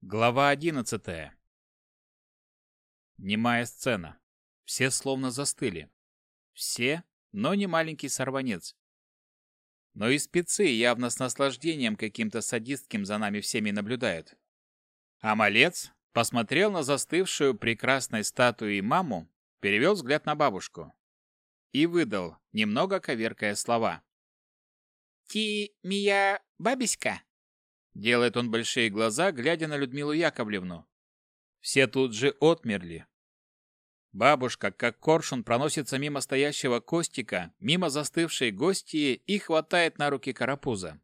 Глава 11. Немая сцена. Все словно застыли. Все, но не маленький сорванец. Но и спецы явно с наслаждением каким-то садистским за нами всеми наблюдают. А малец посмотрел на застывшую прекрасной статуей маму, перевел взгляд на бабушку и выдал, немного коверкая слова. «Ти-мия бабиська?» Делает он большие глаза, глядя на Людмилу Яковлевну. Все тут же отмерли. Бабушка, как коршун, проносится мимо стоящего Костика, мимо застывшей гости и хватает на руки карапуза.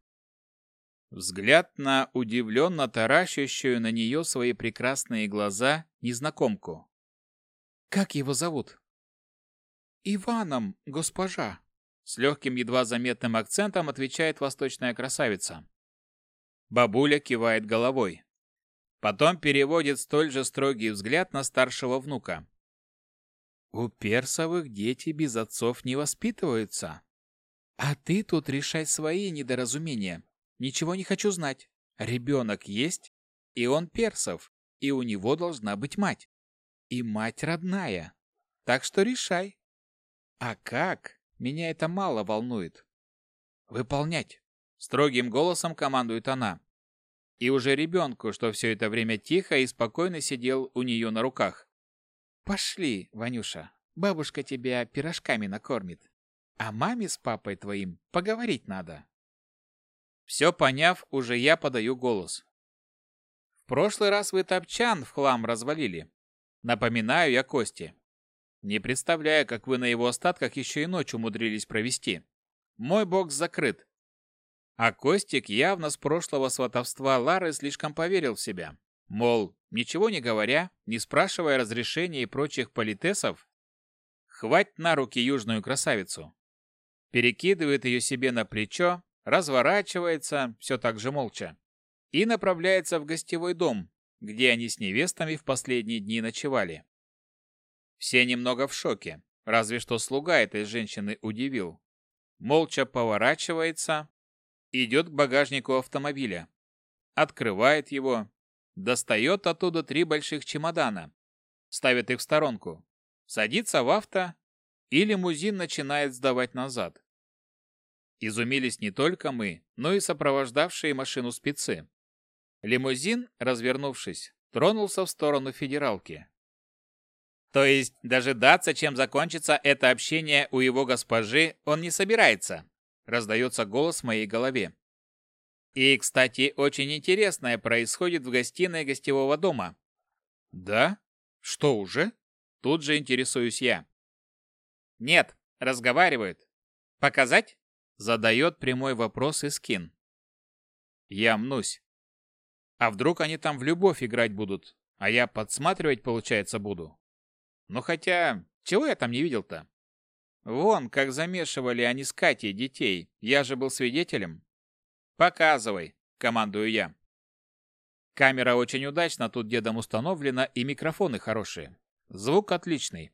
Взгляд на удивленно таращащую на нее свои прекрасные глаза незнакомку. «Как его зовут?» «Иваном, госпожа», — с легким едва заметным акцентом отвечает восточная красавица. Бабуля кивает головой. Потом переводит столь же строгий взгляд на старшего внука. У персовых дети без отцов не воспитываются. А ты тут решай свои недоразумения. Ничего не хочу знать. Ребенок есть, и он персов, и у него должна быть мать. И мать родная. Так что решай. А как? Меня это мало волнует. Выполнять. Строгим голосом командует она. И уже ребенку, что все это время тихо и спокойно сидел у нее на руках. «Пошли, Ванюша, бабушка тебя пирожками накормит. А маме с папой твоим поговорить надо». Все поняв, уже я подаю голос. «В прошлый раз вы топчан в хлам развалили. Напоминаю я Косте. Не представляю, как вы на его остатках еще и ночь умудрились провести. Мой бокс закрыт, а Костик явно с прошлого сватовства Лары слишком поверил в себя. Мол, ничего не говоря, не спрашивая разрешения и прочих политесов, хвать на руки южную красавицу. Перекидывает ее себе на плечо, разворачивается, все так же молча, и направляется в гостевой дом, где они с невестами в последние дни ночевали. Все немного в шоке, разве что слуга этой женщины удивил. Молча поворачивается, идет к багажнику автомобиля. Открывает его. Достает оттуда три больших чемодана. Ставит их в сторонку. Садится в авто. И лимузин начинает сдавать назад. Изумились не только мы, но и сопровождавшие машину спецы. Лимузин, развернувшись, тронулся в сторону федералки. То есть дожидаться, чем закончится это общение у его госпожи, он не собирается. Раздается голос в моей голове. И, кстати, очень интересное происходит в гостиной гостевого дома. Да? Что уже? Тут же интересуюсь я. Нет, разговаривают. Показать? Задает прямой вопрос Искин. Я мнусь. А вдруг они там в любовь играть будут, а я подсматривать, получается, буду? Ну хотя, чего я там не видел-то? Вон, как замешивали они с Катей детей. Я же был свидетелем. Показывай, командую я. Камера очень удачно тут дедом установлена, и микрофоны хорошие. Звук отличный.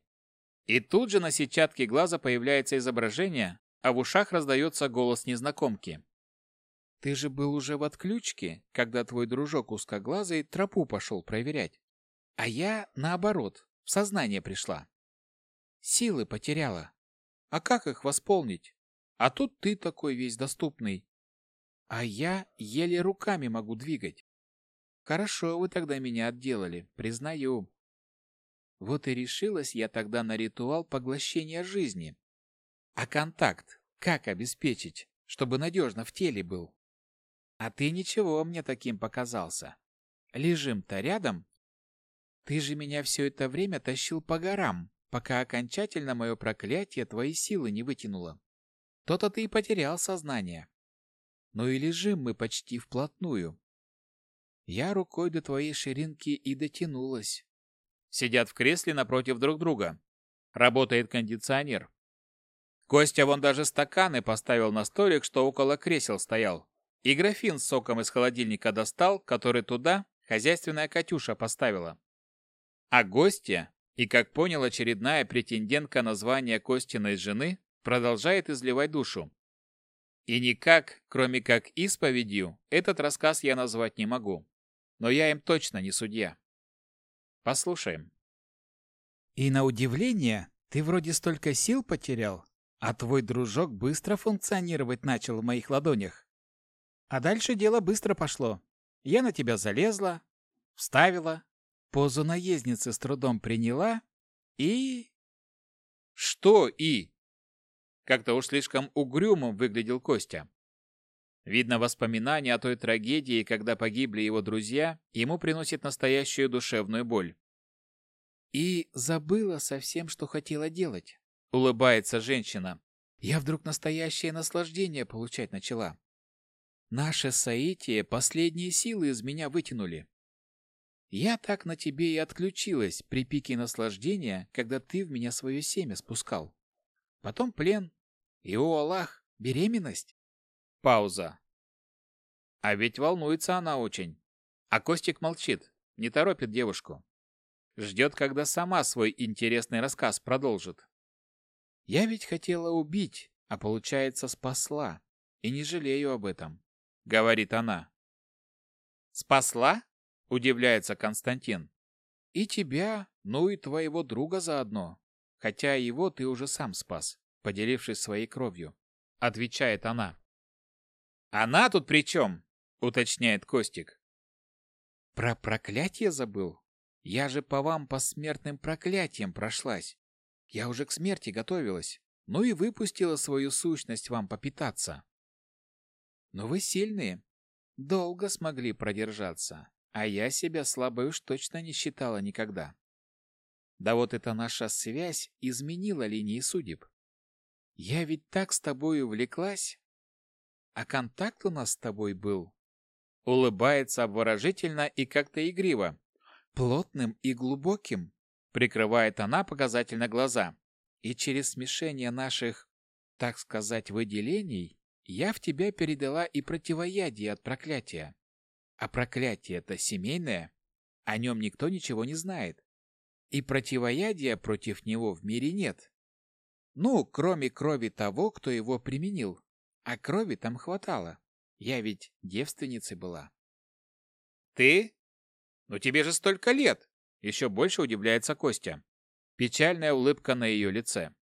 И тут же на сетчатке глаза появляется изображение, а в ушах раздается голос незнакомки. «Ты же был уже в отключке, когда твой дружок узкоглазый тропу пошел проверять. А я, наоборот, в сознание пришла. Силы потеряла. А как их восполнить? А тут ты такой весь доступный. А я еле руками могу двигать. Хорошо вы тогда меня отделали, признаю. Вот и решилась я тогда на ритуал поглощения жизни. А контакт как обеспечить, чтобы надежно в теле был? А ты ничего мне таким показался. Лежим-то рядом. Ты же меня все это время тащил по горам, пока окончательно мое проклятие твои силы не вытянуло. То-то ты и потерял сознание. Ну и лежим мы почти вплотную. Я рукой до твоей ширинки и дотянулась. Сидят в кресле напротив друг друга. Работает кондиционер. Костя вон даже стаканы поставил на столик, что около кресел стоял. И графин с соком из холодильника достал, который туда хозяйственная Катюша поставила. А гостья и, как понял, очередная претендентка на звание Костиной жены продолжает изливать душу. И никак, кроме как исповедью, этот рассказ я назвать не могу. Но я им точно не судья. Послушаем. И на удивление, ты вроде столько сил потерял, а твой дружок быстро функционировать начал в моих ладонях. А дальше дело быстро пошло. Я на тебя залезла, вставила, Позу наездницы с трудом приняла и... Что и? Как-то уж слишком угрюмым выглядел Костя. Видно, воспоминания о той трагедии, когда погибли его друзья, ему приносит настоящую душевную боль. «И забыла совсем, что хотела делать», — улыбается женщина. «Я вдруг настоящее наслаждение получать начала. Наше соитие последние силы из меня вытянули. Я так на тебе и отключилась при пике наслаждения, когда ты в меня свое семя спускал. Потом плен. И, о Аллах, беременность. Пауза. А ведь волнуется она очень. А Костик молчит, не торопит девушку. Ждет, когда сама свой интересный рассказ продолжит. Я ведь хотела убить, а получается спасла. И не жалею об этом, говорит она. Спасла? удивляется Константин. И тебя, ну и твоего друга заодно. Хотя его ты уже сам спас, поделившись своей кровью, отвечает она. Она тут при чем? уточняет Костик. Про проклятие забыл. Я же по вам по смертным проклятиям прошлась. Я уже к смерти готовилась. Ну и выпустила свою сущность вам попитаться. Но вы сильные. Долго смогли продержаться а я себя слабой уж точно не считала никогда. Да вот эта наша связь изменила линии судеб. Я ведь так с тобой увлеклась, а контакт у нас с тобой был. Улыбается обворожительно и как-то игриво, плотным и глубоким, прикрывает она показательно глаза. И через смешение наших, так сказать, выделений я в тебя передала и противоядие от проклятия. А проклятие это семейное? О нем никто ничего не знает. И противоядия против него в мире нет. Ну, кроме крови того, кто его применил. А крови там хватало. Я ведь девственницей была. Ты? Ну тебе же столько лет. Еще больше удивляется Костя. Печальная улыбка на ее лице.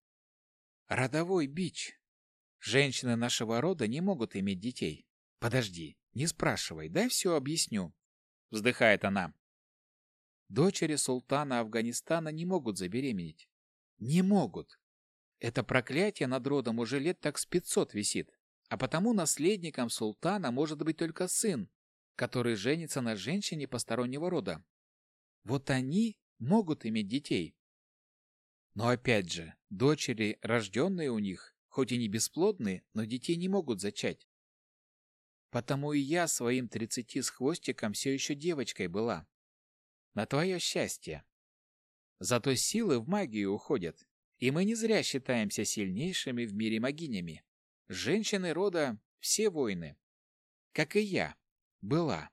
Родовой бич. Женщины нашего рода не могут иметь детей. Подожди, не спрашивай, дай все объясню», — вздыхает она. Дочери султана Афганистана не могут забеременеть. Не могут. Это проклятие над родом уже лет так с пятьсот висит, а потому наследником султана может быть только сын, который женится на женщине постороннего рода. Вот они могут иметь детей. Но опять же, дочери, рожденные у них, хоть и не бесплодны, но детей не могут зачать. Потому и я своим тридцати с хвостиком все еще девочкой была. На твое счастье. Зато силы в магию уходят, и мы не зря считаемся сильнейшими в мире магинями. Женщины рода — все воины. Как и я. Была.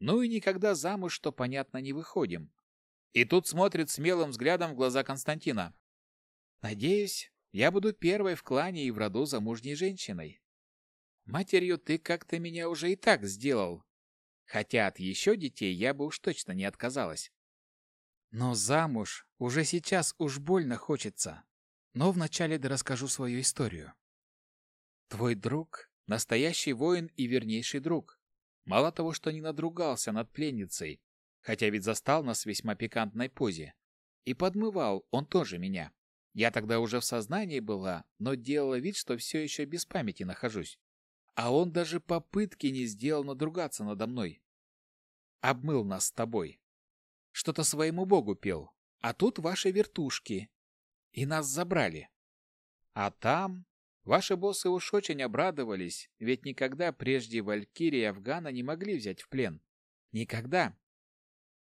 Ну и никогда замуж, что понятно, не выходим. И тут смотрит смелым взглядом в глаза Константина. Надеюсь, я буду первой в клане и в роду замужней женщиной. Матерью ты как-то меня уже и так сделал. Хотя от еще детей я бы уж точно не отказалась. Но замуж уже сейчас уж больно хочется. Но вначале да расскажу свою историю. Твой друг — настоящий воин и вернейший друг. Мало того, что не надругался над пленницей, хотя ведь застал нас в весьма пикантной позе. И подмывал он тоже меня. Я тогда уже в сознании была, но делала вид, что все еще без памяти нахожусь а он даже попытки не сделал надругаться надо мной. Обмыл нас с тобой. Что-то своему богу пел. А тут ваши вертушки. И нас забрали. А там... Ваши боссы уж очень обрадовались, ведь никогда прежде валькирия и Афгана не могли взять в плен. Никогда.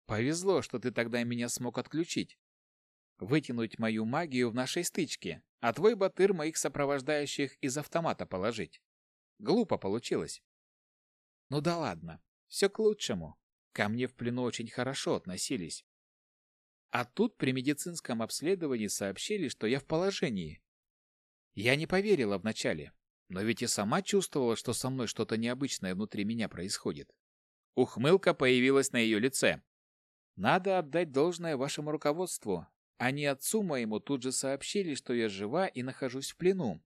Повезло, что ты тогда меня смог отключить. Вытянуть мою магию в нашей стычке, а твой батыр моих сопровождающих из автомата положить. Глупо получилось. Ну да ладно, все к лучшему. Ко мне в плену очень хорошо относились. А тут при медицинском обследовании сообщили, что я в положении. Я не поверила вначале, но ведь и сама чувствовала, что со мной что-то необычное внутри меня происходит. Ухмылка появилась на ее лице. Надо отдать должное вашему руководству. Они отцу моему тут же сообщили, что я жива и нахожусь в плену,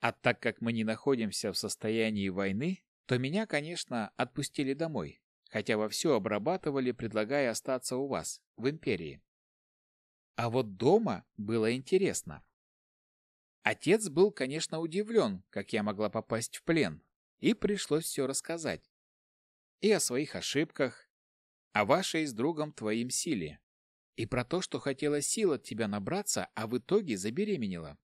а так как мы не находимся в состоянии войны, то меня, конечно, отпустили домой, хотя вовсю обрабатывали, предлагая остаться у вас, в империи. А вот дома было интересно. Отец был, конечно, удивлен, как я могла попасть в плен, и пришлось все рассказать. И о своих ошибках, о вашей с другом твоим силе, и про то, что хотела сил от тебя набраться, а в итоге забеременела.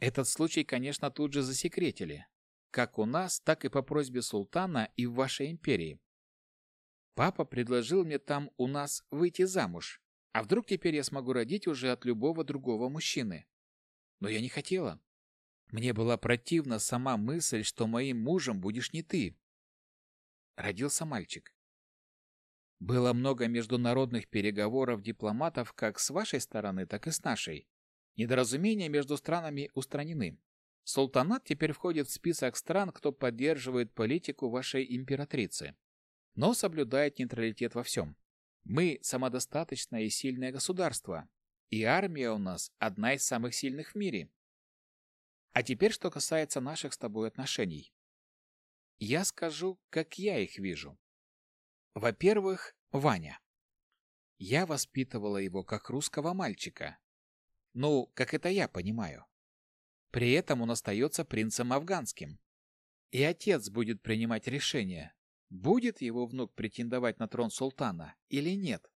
Этот случай, конечно, тут же засекретили. Как у нас, так и по просьбе султана и в вашей империи. Папа предложил мне там у нас выйти замуж. А вдруг теперь я смогу родить уже от любого другого мужчины? Но я не хотела. Мне была противна сама мысль, что моим мужем будешь не ты. Родился мальчик. Было много международных переговоров дипломатов как с вашей стороны, так и с нашей. Недоразумения между странами устранены. Султанат теперь входит в список стран, кто поддерживает политику вашей императрицы, но соблюдает нейтралитет во всем. Мы самодостаточное и сильное государство, и армия у нас одна из самых сильных в мире. А теперь, что касается наших с тобой отношений. Я скажу, как я их вижу. Во-первых, Ваня. Я воспитывала его как русского мальчика, ну, как это я понимаю. При этом он остается принцем афганским. И отец будет принимать решение, будет его внук претендовать на трон султана или нет.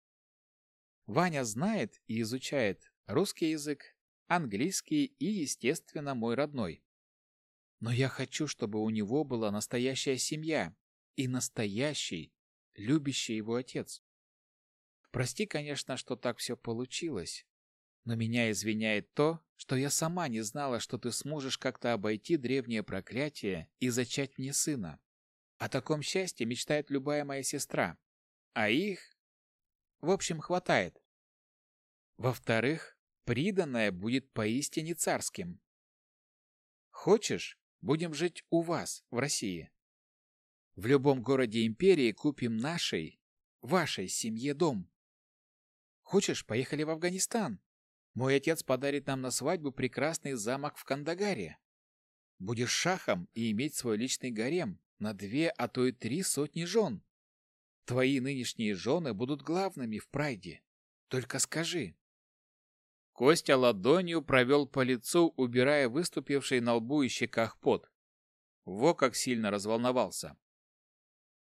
Ваня знает и изучает русский язык, английский и, естественно, мой родной. Но я хочу, чтобы у него была настоящая семья и настоящий, любящий его отец. Прости, конечно, что так все получилось, но меня извиняет то, что я сама не знала, что ты сможешь как-то обойти древнее проклятие и зачать мне сына. О таком счастье мечтает любая моя сестра. А их... В общем, хватает. Во-вторых, приданное будет поистине царским. Хочешь, будем жить у вас, в России. В любом городе империи купим нашей, вашей семье дом. Хочешь, поехали в Афганистан? Мой отец подарит нам на свадьбу прекрасный замок в Кандагаре. Будешь шахом и иметь свой личный гарем на две, а то и три сотни жен. Твои нынешние жены будут главными в прайде. Только скажи». Костя ладонью провел по лицу, убирая выступивший на лбу и щеках пот. Во как сильно разволновался.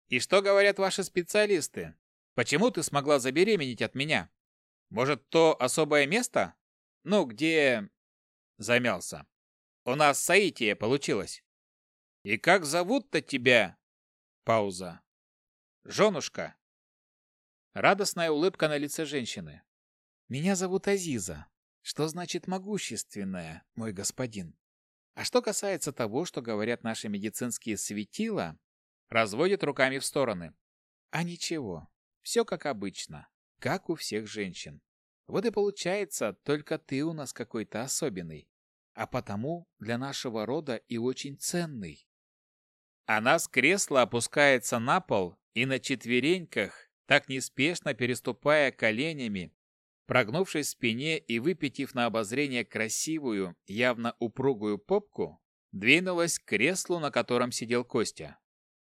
«И что говорят ваши специалисты? Почему ты смогла забеременеть от меня? Может, то особое место?» Ну, где...» Замялся. «У нас саитие получилось». «И как зовут-то тебя?» Пауза. «Женушка». Радостная улыбка на лице женщины. «Меня зовут Азиза. Что значит могущественная, мой господин?» А что касается того, что говорят наши медицинские светила, разводят руками в стороны. А ничего, все как обычно, как у всех женщин. Вот и получается, только ты у нас какой-то особенный, а потому для нашего рода и очень ценный. А Она с кресла опускается на пол и на четвереньках, так неспешно переступая коленями, прогнувшись в спине и выпятив на обозрение красивую, явно упругую попку, двинулась к креслу, на котором сидел Костя.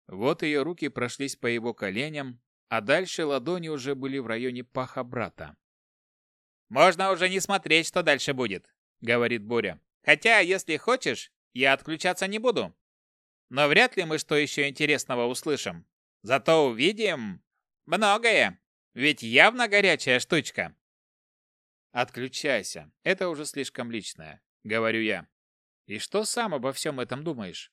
Вот ее руки прошлись по его коленям, а дальше ладони уже были в районе паха брата. Можно уже не смотреть, что дальше будет, говорит Буря. Хотя, если хочешь, я отключаться не буду. Но вряд ли мы что еще интересного услышим. Зато увидим многое, ведь явно горячая штучка. Отключайся, это уже слишком личное, говорю я. И что сам обо всем этом думаешь?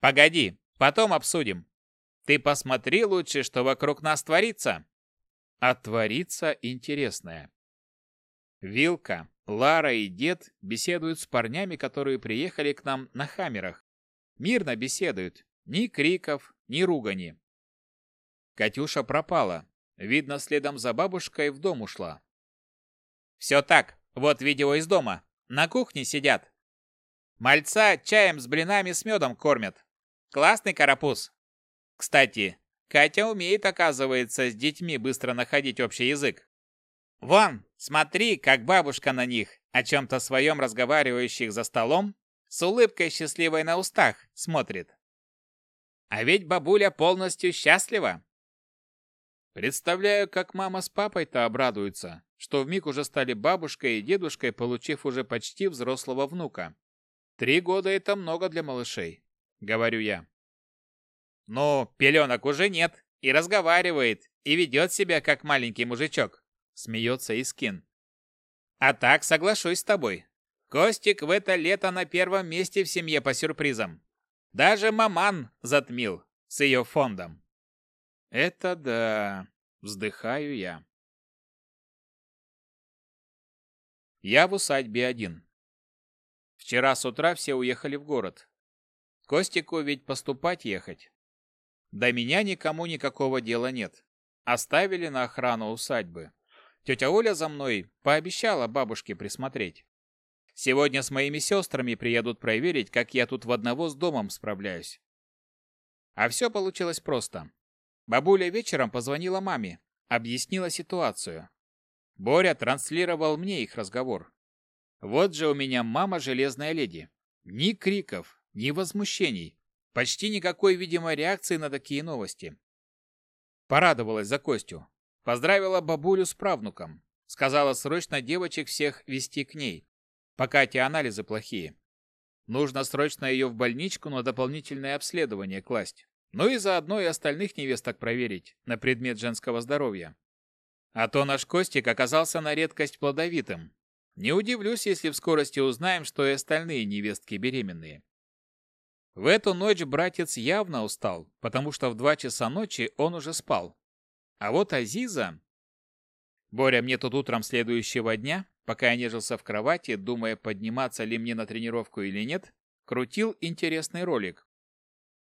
Погоди, потом обсудим. Ты посмотри лучше, что вокруг нас творится. А творится интересное. Вилка, Лара и дед беседуют с парнями, которые приехали к нам на хаммерах. Мирно беседуют, ни криков, ни ругани. Катюша пропала. Видно, следом за бабушкой в дом ушла. «Все так. Вот видео из дома. На кухне сидят. Мальца чаем с блинами с медом кормят. Классный карапуз. Кстати, Катя умеет, оказывается, с детьми быстро находить общий язык. «Вон, смотри, как бабушка на них о чем-то своем разговаривающих за столом, с улыбкой счастливой на устах, смотрит». «А ведь бабуля полностью счастлива!» Представляю, как мама с папой-то обрадуются, что вмиг уже стали бабушкой и дедушкой, получив уже почти взрослого внука. Три года – это много для малышей, говорю я. Но пеленок уже нет, и разговаривает, и ведет себя как маленький мужичок. Смеется Искин. А так соглашусь с тобой. Костик в это лето на первом месте в семье по сюрпризам. Даже маман затмил с ее фондом. Это да, вздыхаю я. Я в усадьбе один. Вчера с утра все уехали в город. Костику ведь поступать ехать. До меня никому никакого дела нет. Оставили на охрану усадьбы. Тетя Оля за мной пообещала бабушке присмотреть. Сегодня с моими сестрами приедут проверить, как я тут в одного с домом справляюсь. А все получилось просто. Бабуля вечером позвонила маме, объяснила ситуацию. Боря транслировал мне их разговор. Вот же у меня мама железная леди. Ни криков, ни возмущений. Почти никакой видимой реакции на такие новости. Порадовалась за Костю. Поздравила бабулю с правнуком. Сказала срочно девочек всех вести к ней, пока эти анализы плохие. Нужно срочно ее в больничку на дополнительное обследование класть. Ну и заодно и остальных невесток проверить на предмет женского здоровья. А то наш Костик оказался на редкость плодовитым. Не удивлюсь, если в скорости узнаем, что и остальные невестки беременные. В эту ночь братец явно устал, потому что в два часа ночи он уже спал, а вот Азиза... Боря, мне тут утром следующего дня, пока я нежился в кровати, думая, подниматься ли мне на тренировку или нет, крутил интересный ролик.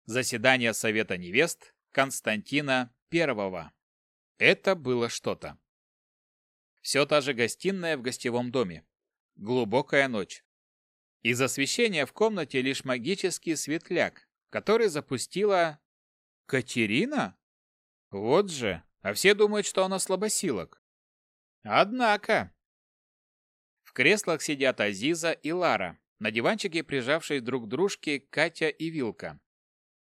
Заседание Совета Невест Константина первого. Это было что-то. Все та же гостиная в гостевом доме. Глубокая ночь. Из освещения в комнате лишь магический светляк, который запустила... Катерина? Вот же! а все думают, что она слабосилок. Однако... В креслах сидят Азиза и Лара, на диванчике прижавшие друг к дружке Катя и Вилка.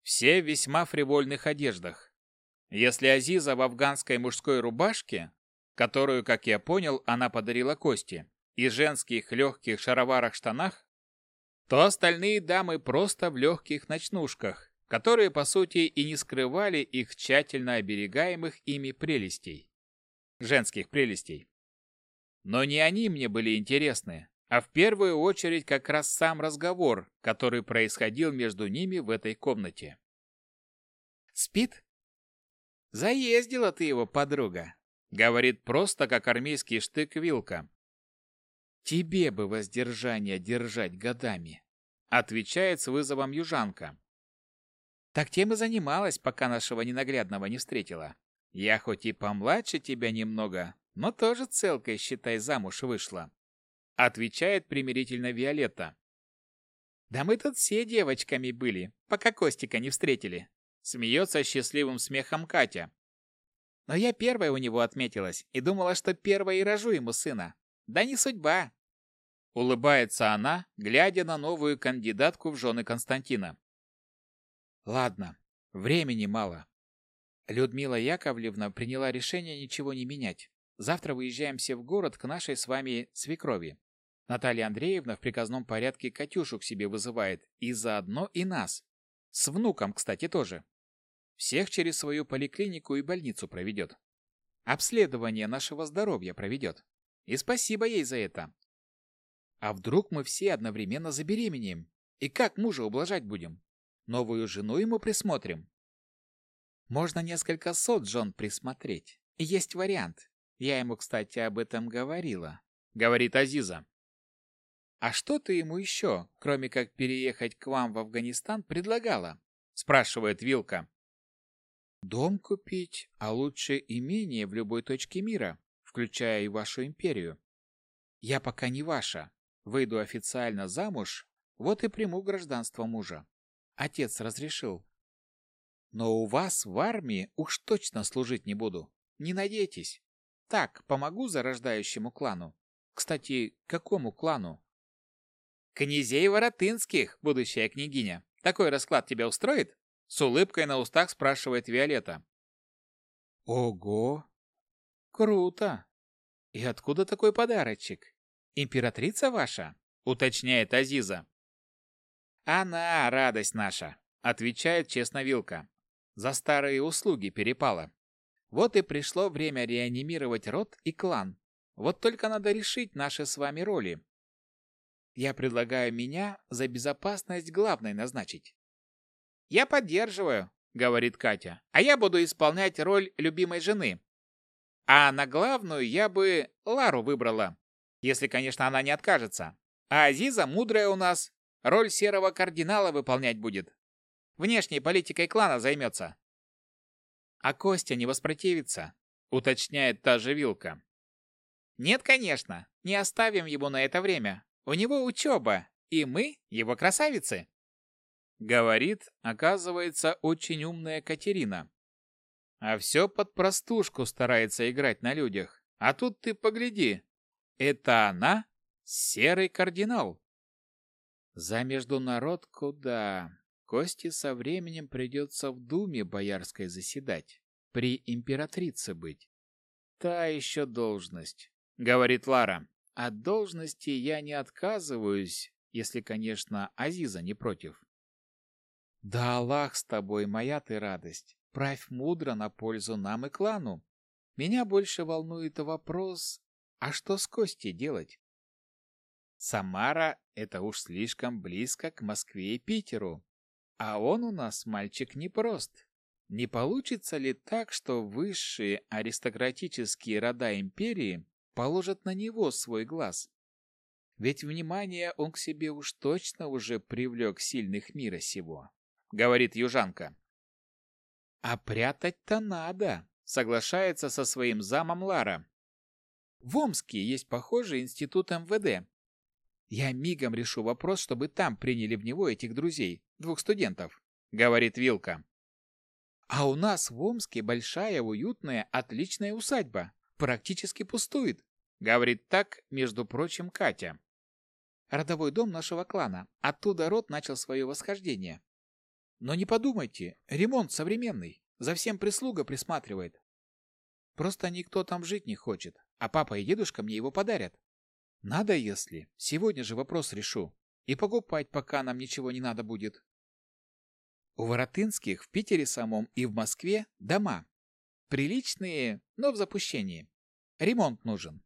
Все в весьма фривольных одеждах. Если Азиза в афганской мужской рубашке, которую, как я понял, она подарила Косте, и женских легких шароварах-штанах, то остальные дамы просто в легких ночнушках, которые, по сути, и не скрывали их тщательно оберегаемых ими прелестей. Женских прелестей. Но не они мне были интересны, а в первую очередь как раз сам разговор, который происходил между ними в этой комнате. «Спит?» «Заездила ты его, подруга», — говорит просто, как армейский штык-вилка. «Тебе бы воздержание держать годами», — отвечает с вызовом южанка. Так тем и занималась, пока нашего ненаглядного не встретила. Я хоть и помладше тебя немного, но тоже целкой, считай, замуж вышла. Отвечает примирительно Виолетта. Да мы тут все девочками были, пока Костика не встретили. Смеется счастливым смехом Катя. Но я первая у него отметилась и думала, что первая и рожу ему сына. Да не судьба. Улыбается она, глядя на новую кандидатку в жены Константина. Ладно, времени мало. Людмила Яковлевна приняла решение ничего не менять. Завтра выезжаем все в город к нашей с вами свекрови. Наталья Андреевна в приказном порядке Катюшу к себе вызывает, и заодно и нас. С внуком, кстати, тоже. Всех через свою поликлинику и больницу проведет. Обследование нашего здоровья проведет. И спасибо ей за это. А вдруг мы все одновременно забеременеем? И как мужа ублажать будем? Новую жену ему присмотрим. Можно несколько сот жен присмотреть. Есть вариант. Я ему, кстати, об этом говорила. Говорит Азиза. А что ты ему еще, кроме как переехать к вам в Афганистан, предлагала? Спрашивает Вилка. Дом купить, а лучше имение в любой точке мира, включая и вашу империю. Я пока не ваша. Выйду официально замуж, вот и приму гражданство мужа. Отец разрешил. Но у вас в армии уж точно служить не буду. Не надейтесь. Так, помогу зарождающему клану. Кстати, какому клану? Князей Воротынских, будущая княгиня. Такой расклад тебя устроит? С улыбкой на устах спрашивает Виолетта. Ого! Круто! И откуда такой подарочек? Императрица ваша? Уточняет Азиза. «Она а, радость наша!» — отвечает честно Вилка. «За старые услуги перепало. Вот и пришло время реанимировать род и клан. Вот только надо решить наши с вами роли. Я предлагаю меня за безопасность главной назначить». «Я поддерживаю», — говорит Катя, «а я буду исполнять роль любимой жены. А на главную я бы Лару выбрала, если, конечно, она не откажется. А Азиза мудрая у нас, Роль серого кардинала выполнять будет. Внешней политикой клана займется. А Костя не воспротивится, уточняет та же Вилка. Нет, конечно, не оставим его на это время. У него учеба, и мы его красавицы. Говорит, оказывается, очень умная Катерина. А все под простушку старается играть на людях. А тут ты погляди. Это она? Серый кардинал. За международку, да. Кости со временем придется в Думе Боярской заседать, при императрице быть. Та еще должность, говорит Лара. От должности я не отказываюсь, если, конечно, Азиза не против. Да Аллах с тобой, моя ты радость. Правь мудро на пользу нам и клану. Меня больше волнует вопрос, а что с Костей делать? Самара — это уж слишком близко к Москве и Питеру. А он у нас мальчик непрост. Не получится ли так, что высшие аристократические рода империи положат на него свой глаз? Ведь внимание он к себе уж точно уже привлек сильных мира сего, — говорит южанка. А прятать-то надо, — соглашается со своим замом Лара. В Омске есть похожий институт МВД, я мигом решу вопрос, чтобы там приняли в него этих друзей, двух студентов», — говорит Вилка. «А у нас в Омске большая, уютная, отличная усадьба. Практически пустует», — говорит так, между прочим, Катя. «Родовой дом нашего клана. Оттуда род начал свое восхождение. Но не подумайте, ремонт современный. За всем прислуга присматривает. Просто никто там жить не хочет, а папа и дедушка мне его подарят. Надо, если. Сегодня же вопрос решу. И покупать пока нам ничего не надо будет. У Воротынских в Питере самом и в Москве дома. Приличные, но в запущении. Ремонт нужен.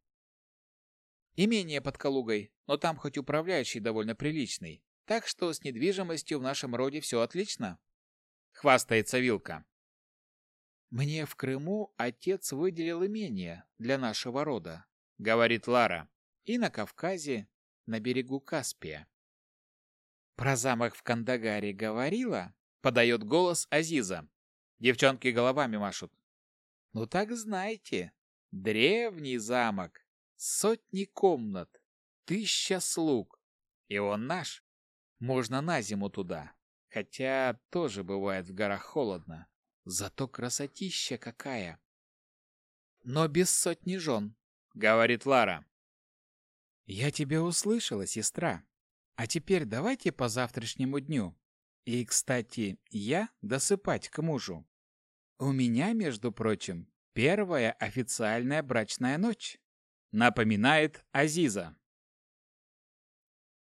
Имение под Калугой, но там хоть управляющий довольно приличный. Так что с недвижимостью в нашем роде все отлично. Хвастается Вилка. Мне в Крыму отец выделил имение для нашего рода, говорит Лара и на Кавказе, на берегу Каспия. Про замок в Кандагаре говорила, подает голос Азиза. Девчонки головами машут. Ну так знаете, древний замок, сотни комнат, тысяча слуг. И он наш. Можно на зиму туда. Хотя тоже бывает в горах холодно. Зато красотища какая. Но без сотни жен, говорит Лара. «Я тебя услышала, сестра. А теперь давайте по завтрашнему дню. И, кстати, я досыпать к мужу. У меня, между прочим, первая официальная брачная ночь», — напоминает Азиза.